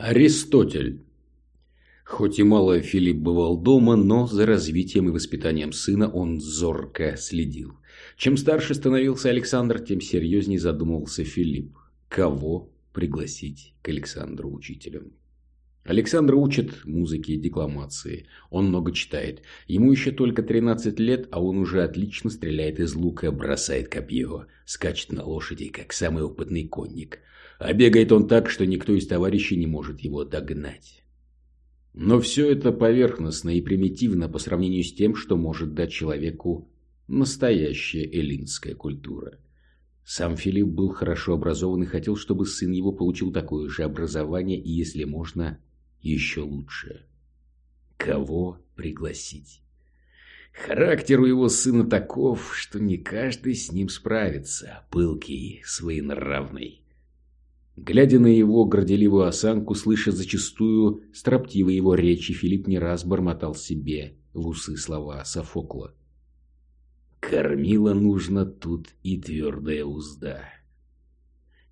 Аристотель. Хоть и мало Филипп бывал дома, но за развитием и воспитанием сына он зорко следил. Чем старше становился Александр, тем серьезнее задумывался Филипп. Кого пригласить к Александру учителем? Александр учит музыке и декламации. Он много читает. Ему еще только 13 лет, а он уже отлично стреляет из лука, бросает копье, скачет на лошади, как самый опытный конник. А бегает он так, что никто из товарищей не может его догнать. Но все это поверхностно и примитивно по сравнению с тем, что может дать человеку настоящая эллинская культура. Сам Филипп был хорошо образован и хотел, чтобы сын его получил такое же образование и, если можно, еще лучше. Кого пригласить? Характер у его сына таков, что не каждый с ним справится, пылкий, своенравный. Глядя на его горделивую осанку, слыша зачастую строптивые его речи, Филипп не раз бормотал себе в усы слова Софокла. «Кормила нужно тут и твердая узда».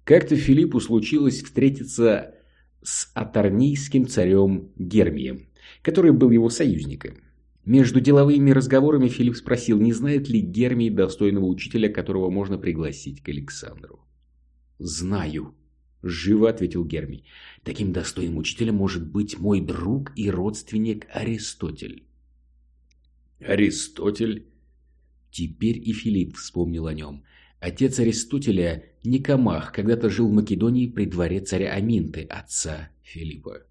Как-то Филиппу случилось встретиться с аторнийским царем Гермием, который был его союзником. Между деловыми разговорами Филипп спросил, не знает ли Гермий достойного учителя, которого можно пригласить к Александру. «Знаю», Живо ответил Гермий. Таким достойным учителем может быть мой друг и родственник Аристотель. Аристотель? Теперь и Филипп вспомнил о нем. Отец Аристотеля, Никомах, когда-то жил в Македонии при дворе царя Аминты, отца Филиппа.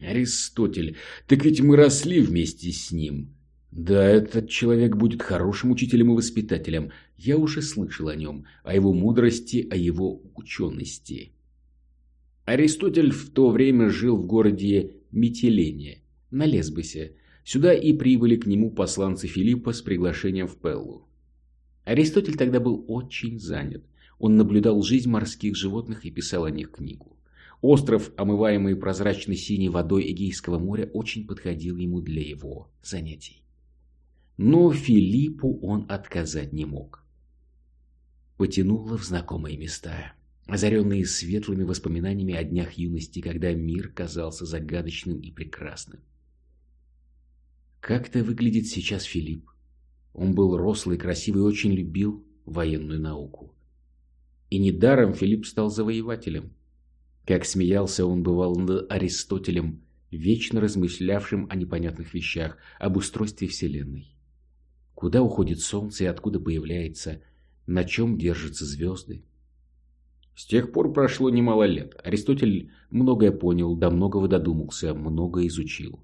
Аристотель, так ведь мы росли вместе с ним. Да, этот человек будет хорошим учителем и воспитателем. Я уже слышал о нем, о его мудрости, о его учености. Аристотель в то время жил в городе Митилене, на Лесбосе. Сюда и прибыли к нему посланцы Филиппа с приглашением в Пеллу. Аристотель тогда был очень занят. Он наблюдал жизнь морских животных и писал о них книгу. Остров, омываемый прозрачной синей водой Эгейского моря, очень подходил ему для его занятий. Но Филиппу он отказать не мог. Потянуло в знакомые места озаренные светлыми воспоминаниями о днях юности, когда мир казался загадочным и прекрасным. Как-то выглядит сейчас Филипп. Он был рослый, красивый и очень любил военную науку. И недаром Филипп стал завоевателем. Как смеялся он бывал над Аристотелем, вечно размышлявшим о непонятных вещах, об устройстве Вселенной. Куда уходит солнце и откуда появляется, на чем держатся звезды, с тех пор прошло немало лет. Аристотель многое понял, до многого додумался, много изучил.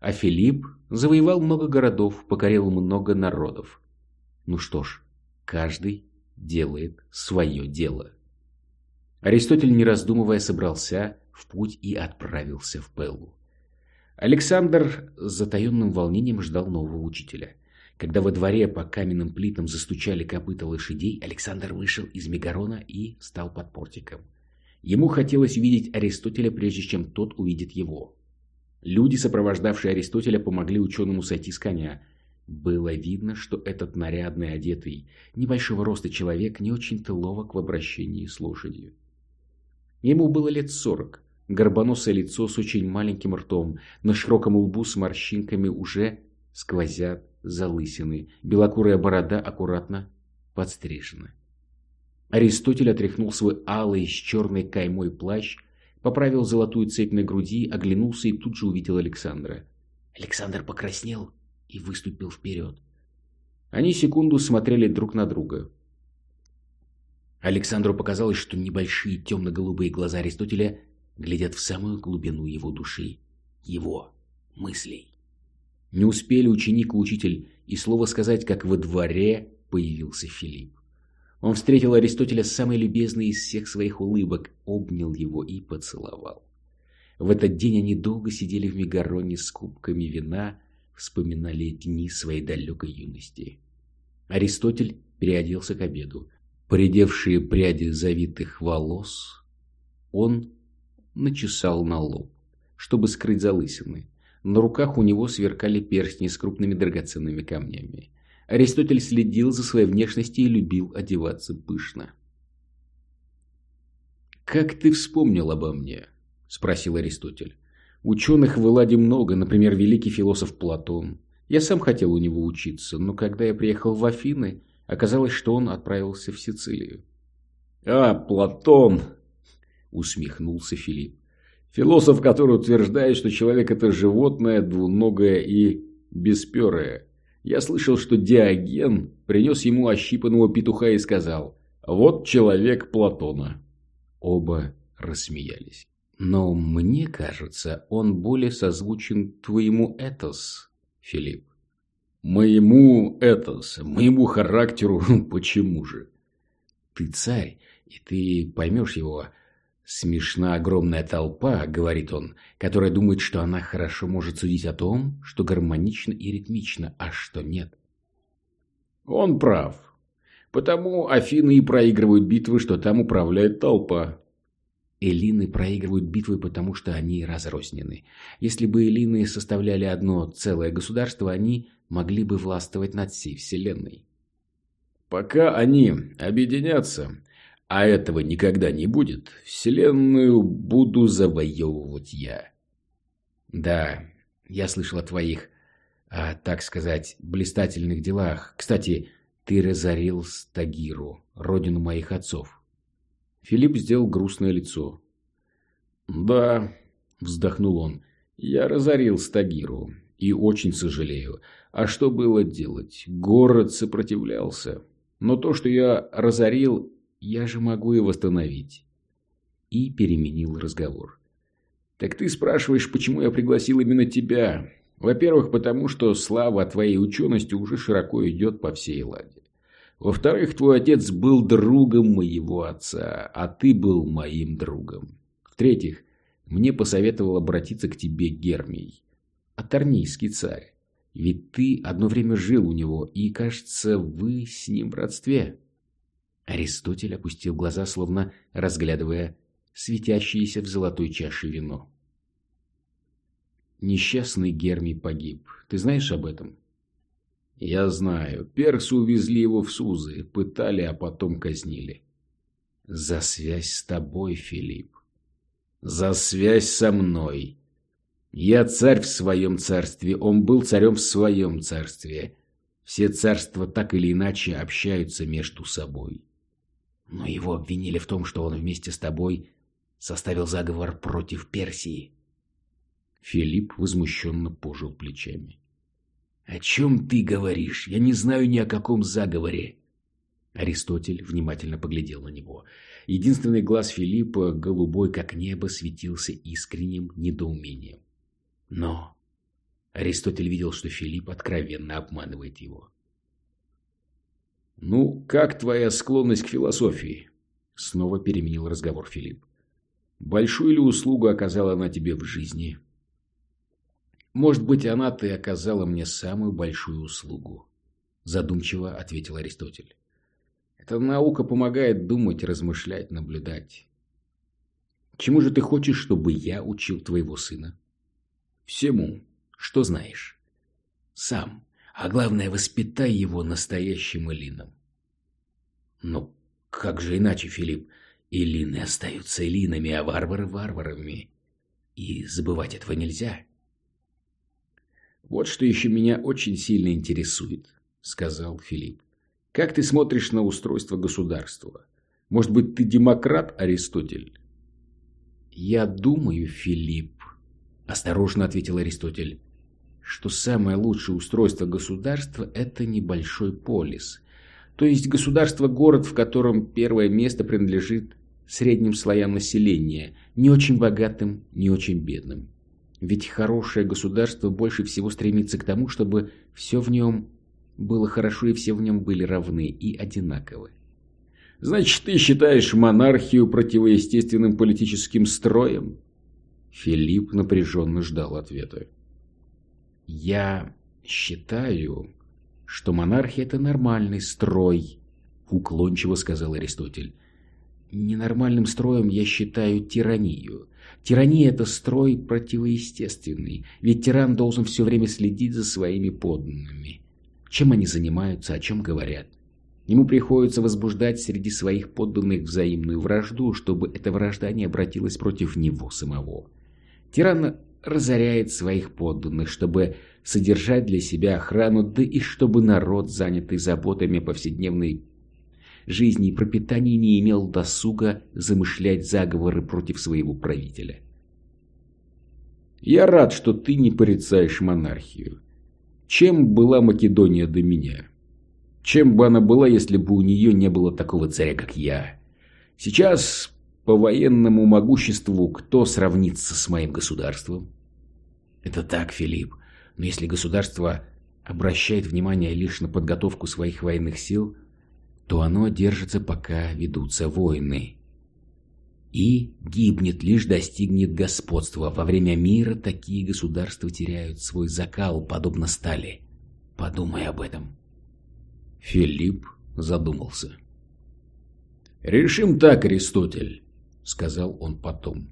А Филипп завоевал много городов, покорил много народов. Ну что ж, каждый делает свое дело. Аристотель, не раздумывая, собрался в путь и отправился в Пеллу. Александр с затаенным волнением ждал нового учителя. Когда во дворе по каменным плитам застучали копыта лошадей, Александр вышел из Мегарона и стал под портиком. Ему хотелось увидеть Аристотеля, прежде чем тот увидит его. Люди, сопровождавшие Аристотеля, помогли ученому сойти с коня. Было видно, что этот нарядный, одетый, небольшого роста человек не очень-то ловок в обращении с лошадью. Ему было лет сорок. Горбоносое лицо с очень маленьким ртом, на широком лбу с морщинками уже сквозят залысины, белокурая борода аккуратно подстрижена. Аристотель отряхнул свой алый с черной каймой плащ, поправил золотую цепь на груди, оглянулся и тут же увидел Александра. Александр покраснел и выступил вперед. Они секунду смотрели друг на друга. Александру показалось, что небольшие темно-голубые глаза Аристотеля глядят в самую глубину его души, его мыслей. Не успели ученик и учитель и слово сказать, как во дворе появился Филипп. Он встретил Аристотеля с самой любезной из всех своих улыбок, обнял его и поцеловал. В этот день они долго сидели в Мегароне с кубками вина, вспоминали дни своей далекой юности. Аристотель переоделся к обеду. Поредевшие пряди завитых волос он начесал на лоб, чтобы скрыть залысины. На руках у него сверкали перстни с крупными драгоценными камнями. Аристотель следил за своей внешностью и любил одеваться пышно. «Как ты вспомнил обо мне?» – спросил Аристотель. «Ученых в Элладе много, например, великий философ Платон. Я сам хотел у него учиться, но когда я приехал в Афины, оказалось, что он отправился в Сицилию». «А, Платон!» – усмехнулся Филипп. «Философ, который утверждает, что человек – это животное, двуногое и бесперое. Я слышал, что Диоген принес ему ощипанного петуха и сказал «Вот человек Платона». Оба рассмеялись. Но мне кажется, он более созвучен твоему этос, Филипп. Моему этос, моему характеру, почему же? Ты царь, и ты поймешь его. Смешна огромная толпа, говорит он, которая думает, что она хорошо может судить о том, что гармонично и ритмично, а что нет. Он прав. Потому Афины и проигрывают битвы, что там управляет толпа. Эллины проигрывают битвы, потому что они разрознены. Если бы эллины составляли одно целое государство, они могли бы властвовать над всей вселенной. Пока они объединятся, а этого никогда не будет, вселенную буду завоевывать я. Да, я слышал о твоих, а, так сказать, блистательных делах. Кстати, ты разорил Стагиру, родину моих отцов. Филипп сделал грустное лицо. «Да», — вздохнул он, — «я разорил Стагиру и очень сожалею. А что было делать? Город сопротивлялся. Но то, что я разорил, я же могу и восстановить». И переменил разговор. «Так ты спрашиваешь, почему я пригласил именно тебя? Во-первых, потому что слава о твоей учености уже широко идет по всей Элладе. Во-вторых, твой отец был другом моего отца, а ты был моим другом. В-третьих, мне посоветовал обратиться к тебе Гермий, аторнийский царь. Ведь ты одно время жил у него, и, кажется, вы с ним в родстве. Аристотель опустил глаза, словно разглядывая светящееся в золотой чаше вино. Несчастный Гермий погиб. Ты знаешь об этом? Я знаю. Персы увезли его в Сузы, пытали, а потом казнили. За связь с тобой, Филипп. За связь со мной. Я царь в своем царстве, он был царем в своем царстве. Все царства так или иначе общаются между собой. Но его обвинили в том, что он вместе с тобой составил заговор против Персии. Филипп возмущенно пожал плечами. «О чем ты говоришь? Я не знаю ни о каком заговоре». Аристотель внимательно поглядел на него. Единственный глаз Филиппа, голубой как небо, светился искренним недоумением. Но Аристотель видел, что Филипп откровенно обманывает его. «Ну, как твоя склонность к философии?» Снова переменил разговор Филипп. «Большую ли услугу оказала она тебе в жизни?» Может быть, она-то и оказала мне самую большую услугу, задумчиво ответил Аристотель. Эта наука помогает думать, размышлять, наблюдать. Чему же ты хочешь, чтобы я учил твоего сына? Всему. Что знаешь? Сам. А главное, воспитай его настоящим Элином. Но как же иначе, Филипп? Элины остаются Элинами, а варвары варварами. И забывать этого нельзя. «Вот что еще меня очень сильно интересует», — сказал Филипп. «Как ты смотришь на устройство государства? Может быть, ты демократ, Аристотель?» «Я думаю, Филипп», — осторожно ответил Аристотель, «что самое лучшее устройство государства — это небольшой полис. То есть государство-город, в котором первое место принадлежит средним слоям населения, не очень богатым, не очень бедным. Ведь хорошее государство больше всего стремится к тому, чтобы все в нем было хорошо и все в нем были равны и одинаковы. Значит, ты считаешь монархию противоестественным политическим строем? Филипп напряженно ждал ответа. Я считаю, что монархия – это нормальный строй, уклончиво сказал Аристотель. Ненормальным строем я считаю тиранию. Тирания – это строй противоестественный, ведь тиран должен все время следить за своими подданными. Чем они занимаются, о чем говорят. Ему приходится возбуждать среди своих подданных взаимную вражду, чтобы эта вражда не обратилась против него самого. Тиран разоряет своих подданных, чтобы содержать для себя охрану, да и чтобы народ, занятый заботами повседневной жизни и пропитания, не имел досуга замышлять заговоры против своего правителя. «Я рад, что ты не порицаешь монархию. Чем была Македония до меня?» Чем бы она была, если бы у нее не было такого царя, как я? Сейчас, по военному могуществу, кто сравнится с моим государством? Это так, Филипп. Но если государство обращает внимание лишь на подготовку своих военных сил, то оно держится, пока ведутся войны. И гибнет, лишь достигнет господства. Во время мира такие государства теряют свой закал, подобно стали. Подумай об этом. Филипп задумался. «Решим так, Аристотель», — сказал он потом.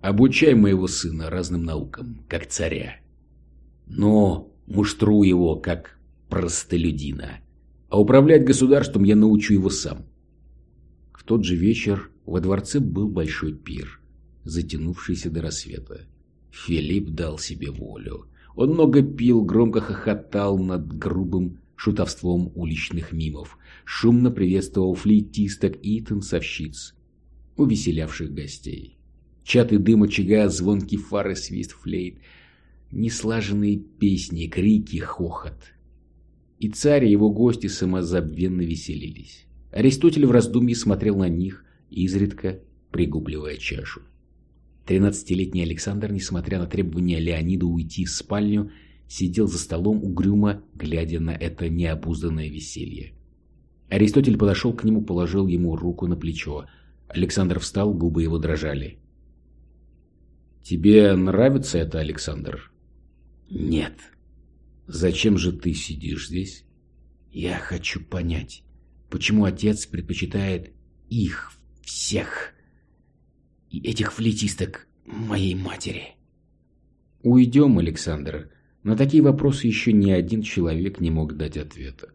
«Обучай моего сына разным наукам, как царя. Но муштру его, как простолюдина. А управлять государством я научу его сам». В тот же вечер во дворце был большой пир, затянувшийся до рассвета. Филипп дал себе волю. Он много пил, громко хохотал над грубым шутовством уличных мимов, шумно приветствовал флейтисток и танцовщиц, увеселявших гостей. Чатый дым очага, звонкий фары, свист флейт, неслаженные песни, крики, хохот. И царь и его гости самозабвенно веселились. Аристотель в раздумье смотрел на них, изредка пригубливая чашу. Тринадцатилетний Александр, несмотря на требования Леонида уйти в спальню, сидел за столом угрюмо, глядя на это необузданное веселье. Аристотель подошел к нему, положил ему руку на плечо. Александр встал, губы его дрожали. «Тебе нравится это, Александр?» «Нет». «Зачем же ты сидишь здесь?» «Я хочу понять, почему отец предпочитает их всех и этих флетисток моей матери». «Уйдем, Александр. На такие вопросы еще ни один человек не мог дать ответа.